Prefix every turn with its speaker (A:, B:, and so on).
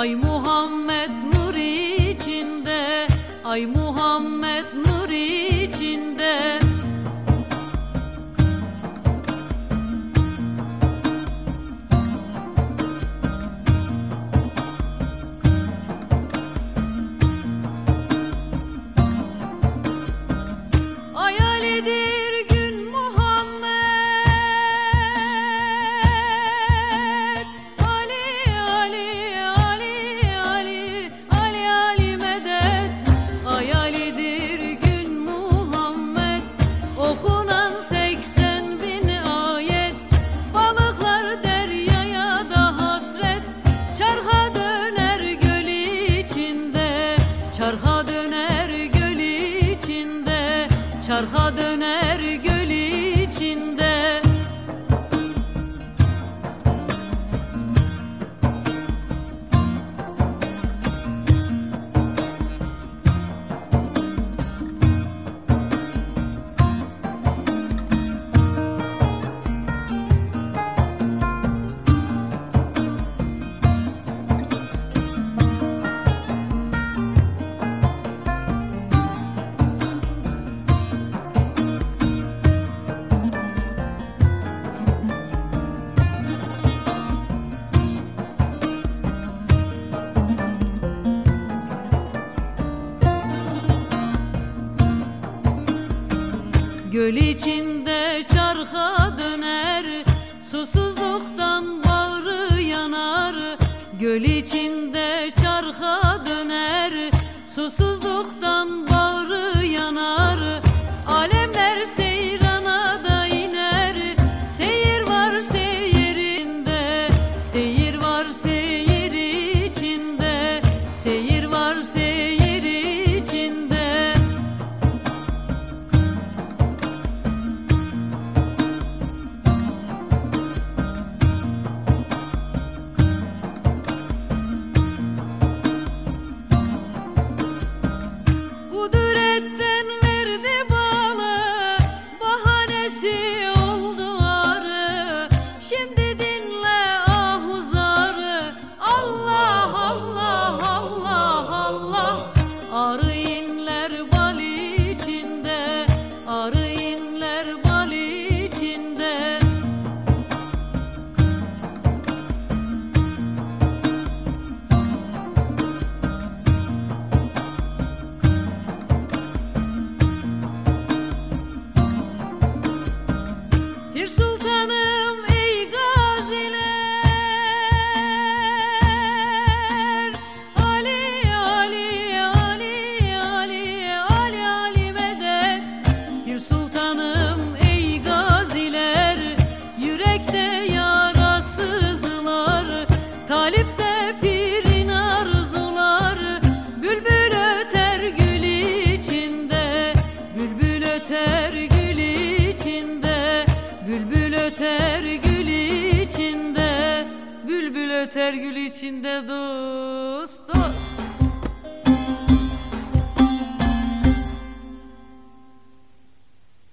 A: 爱慕 Göl içinde çarka döner. Susuzluktan bağrı yanar. Göl içinde çarka döner. Susuzluktan öter gül içinde dost dost.